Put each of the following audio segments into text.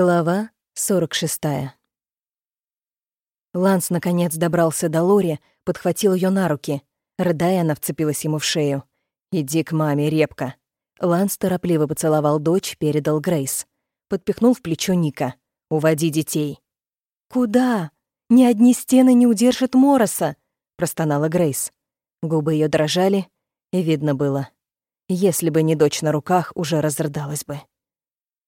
Глава 46. Ланс наконец добрался до Лори, подхватил ее на руки. Рыдая, она вцепилась ему в шею. «Иди к маме, репка». Ланс торопливо поцеловал дочь, передал Грейс. Подпихнул в плечо Ника. «Уводи детей». «Куда? Ни одни стены не удержат Мороса», — простонала Грейс. Губы ее дрожали, и видно было. Если бы не дочь на руках, уже разрыдалась бы.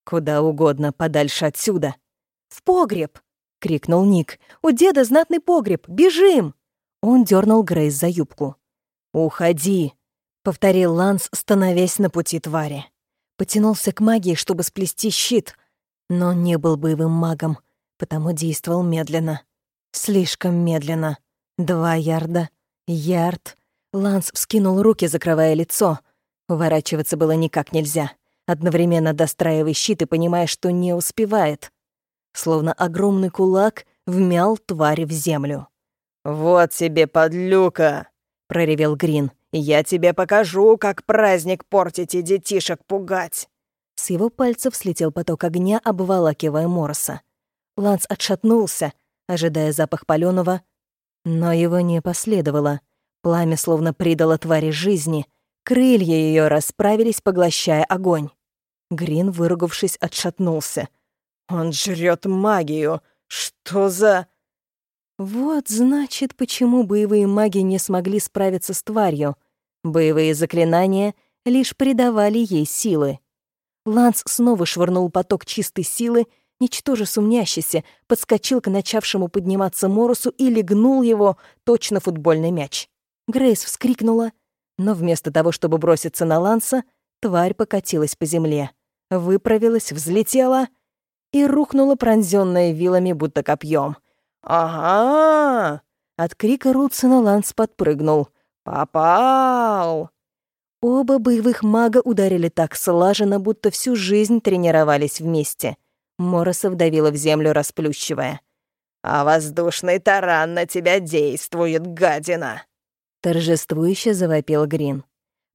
«Куда угодно, подальше отсюда». «В погреб!» — крикнул Ник. «У деда знатный погреб! Бежим!» Он дернул Грейс за юбку. «Уходи!» — повторил Ланс, становясь на пути твари. Потянулся к магии, чтобы сплести щит, но не был боевым магом, потому действовал медленно. Слишком медленно. Два ярда. Ярд. Ланс вскинул руки, закрывая лицо. Уворачиваться было никак нельзя одновременно достраивая щит и понимая, что не успевает. Словно огромный кулак вмял тварь в землю. «Вот тебе, подлюка!» — проревел Грин. «Я тебе покажу, как праздник портить и детишек пугать!» С его пальцев слетел поток огня, обволакивая Мороса. Ланс отшатнулся, ожидая запах палёного, но его не последовало. Пламя словно придало твари жизни, крылья ее расправились, поглощая огонь. Грин, выругавшись, отшатнулся. «Он жрет магию! Что за...» Вот, значит, почему боевые маги не смогли справиться с тварью. Боевые заклинания лишь придавали ей силы. Ланс снова швырнул поток чистой силы, ничтоже сумнящийся, подскочил к начавшему подниматься Морусу и легнул его, точно футбольный мяч. Грейс вскрикнула, но вместо того, чтобы броситься на Ланса, тварь покатилась по земле выправилась, взлетела и рухнула пронзённая вилами, будто копьем. «Ага!» От крика Рутсона Ланс подпрыгнул. «Попал!» Оба боевых мага ударили так слаженно, будто всю жизнь тренировались вместе. Мороса вдавила в землю, расплющивая. «А воздушный таран на тебя действует, гадина!» Торжествующе завопил Грин.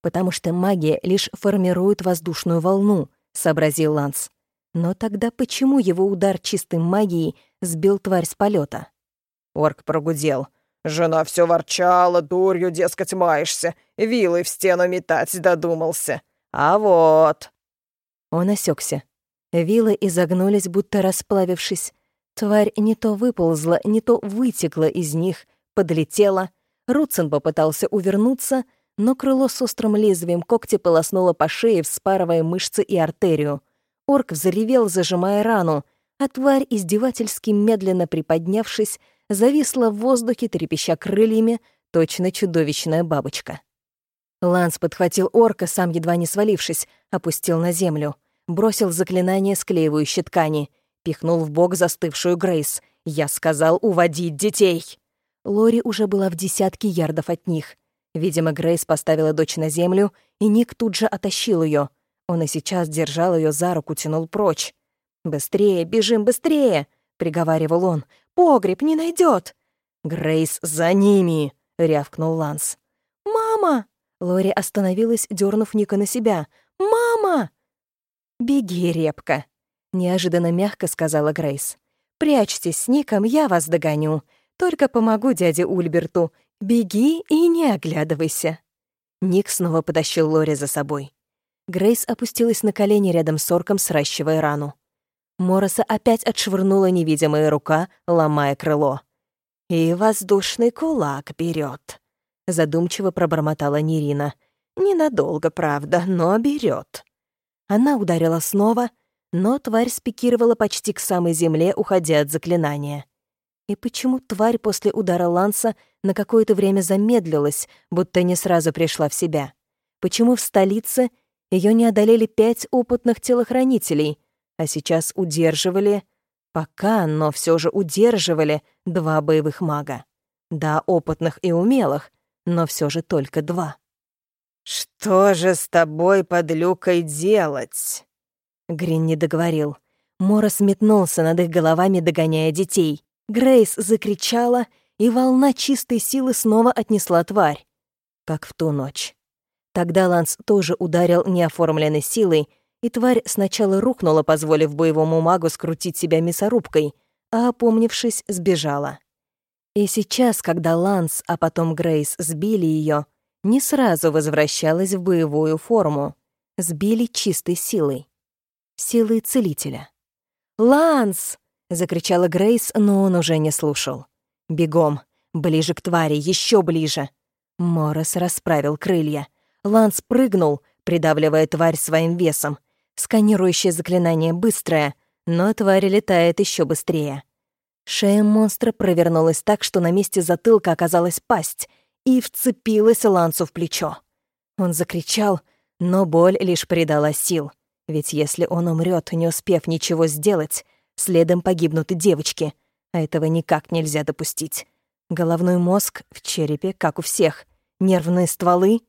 Потому что магия лишь формирует воздушную волну, — сообразил Ланс. Но тогда почему его удар чистой магией сбил тварь с полета? Орк прогудел. «Жена все ворчала, дурью, дескать, маешься, вилы в стену метать додумался. А вот...» Он осекся. Вилы изогнулись, будто расплавившись. Тварь не то выползла, не то вытекла из них, подлетела. Рутсен попытался увернуться, но крыло с острым лезвием когти полоснуло по шее, вспарывая мышцы и артерию. Орк взревел, зажимая рану, а тварь, издевательски медленно приподнявшись, зависла в воздухе, трепеща крыльями, точно чудовищная бабочка. Ланс подхватил орка, сам едва не свалившись, опустил на землю, бросил заклинание склеивающей ткани, пихнул в бок застывшую Грейс. «Я сказал уводить детей!» Лори уже была в десятке ярдов от них — Видимо, Грейс поставила дочь на землю, и Ник тут же оттащил ее. Он и сейчас держал ее за руку, тянул прочь. «Быстрее, бежим, быстрее!» — приговаривал он. «Погреб не найдет. «Грейс, за ними!» — рявкнул Ланс. «Мама!» — Лори остановилась, дернув Ника на себя. «Мама!» «Беги, репка!» — неожиданно мягко сказала Грейс. «Прячьтесь с Ником, я вас догоню. Только помогу дяде Ульберту. «Беги и не оглядывайся». Ник снова потащил Лори за собой. Грейс опустилась на колени рядом с орком, сращивая рану. Мороса опять отшвырнула невидимая рука, ломая крыло. «И воздушный кулак берет», — задумчиво пробормотала Нерина. «Ненадолго, правда, но берет. Она ударила снова, но тварь спикировала почти к самой земле, уходя от заклинания. И почему тварь после удара Ланса на какое-то время замедлилась, будто не сразу пришла в себя? Почему в столице ее не одолели пять опытных телохранителей, а сейчас удерживали... Пока, но все же удерживали два боевых мага. Да, опытных и умелых, но все же только два. «Что же с тобой, подлюкой, делать?» Грин не договорил. Морос метнулся над их головами, догоняя детей. Грейс закричала, и волна чистой силы снова отнесла тварь. Как в ту ночь. Тогда Ланс тоже ударил неоформленной силой, и тварь сначала рухнула, позволив боевому магу скрутить себя мясорубкой, а, опомнившись, сбежала. И сейчас, когда Ланс, а потом Грейс сбили ее, не сразу возвращалась в боевую форму. Сбили чистой силой. Силой целителя. «Ланс!» — закричала Грейс, но он уже не слушал. «Бегом! Ближе к твари, еще ближе!» Морос расправил крылья. Ланс прыгнул, придавливая тварь своим весом. Сканирующее заклинание быстрое, но тварь летает еще быстрее. Шея монстра провернулась так, что на месте затылка оказалась пасть и вцепилась Лансу в плечо. Он закричал, но боль лишь придала сил. Ведь если он умрет, не успев ничего сделать, следом погибнут и девочки, а этого никак нельзя допустить. Головной мозг в черепе, как у всех, нервные стволы.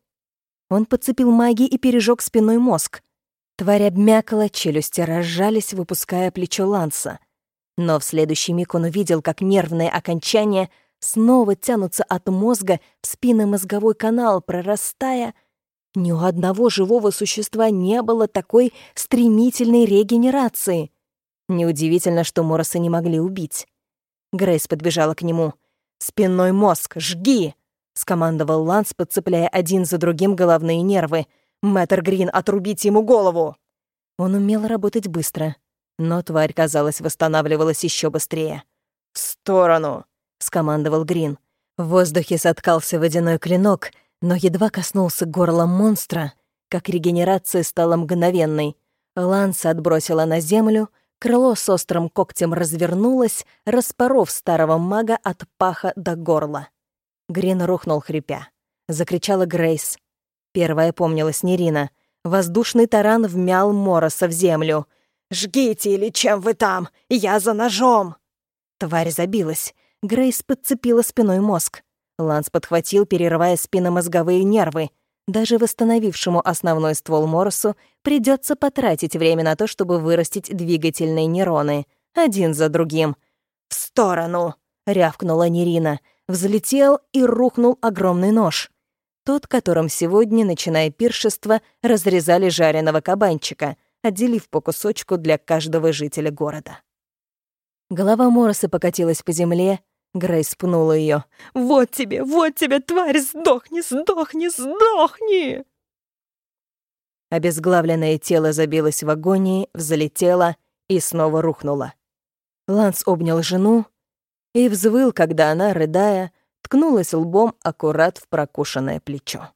Он подцепил магии и пережег спиной мозг. Тварь обмякала, челюсти разжались, выпуская плечо Ланса. Но в следующий миг он увидел, как нервные окончания снова тянутся от мозга в спинномозговой канал, прорастая. Ни у одного живого существа не было такой стремительной регенерации. Неудивительно, что Мороса не могли убить. Грейс подбежала к нему. «Спинной мозг, жги!» — скомандовал Ланс, подцепляя один за другим головные нервы. «Мэтр Грин, отрубите ему голову!» Он умел работать быстро, но тварь, казалось, восстанавливалась еще быстрее. «В сторону!» — скомандовал Грин. В воздухе соткался водяной клинок, но едва коснулся горла монстра, как регенерация стала мгновенной. Ланс отбросила на землю, крыло с острым когтем развернулось, распоров старого мага от паха до горла. Грин рухнул, хрипя. Закричала Грейс. Первая помнилась Нерина. Воздушный таран вмял Мороса в землю. «Жгите или чем вы там? Я за ножом!» Тварь забилась. Грейс подцепила спиной мозг. Ланс подхватил, перерывая спинномозговые нервы. Даже восстановившему основной ствол Моросу придется потратить время на то, чтобы вырастить двигательные нейроны. Один за другим. «В сторону!» — рявкнула Нерина. Взлетел и рухнул огромный нож. Тот, которым сегодня, начиная пиршество, разрезали жареного кабанчика — отделив по кусочку для каждого жителя города. Голова Мороса покатилась по земле, Грейс пнула ее. «Вот тебе, вот тебе, тварь, сдохни, сдохни, сдохни!» Обезглавленное тело забилось в агонии, взлетело и снова рухнуло. Ланс обнял жену и взвыл, когда она, рыдая, ткнулась лбом аккурат в прокушенное плечо.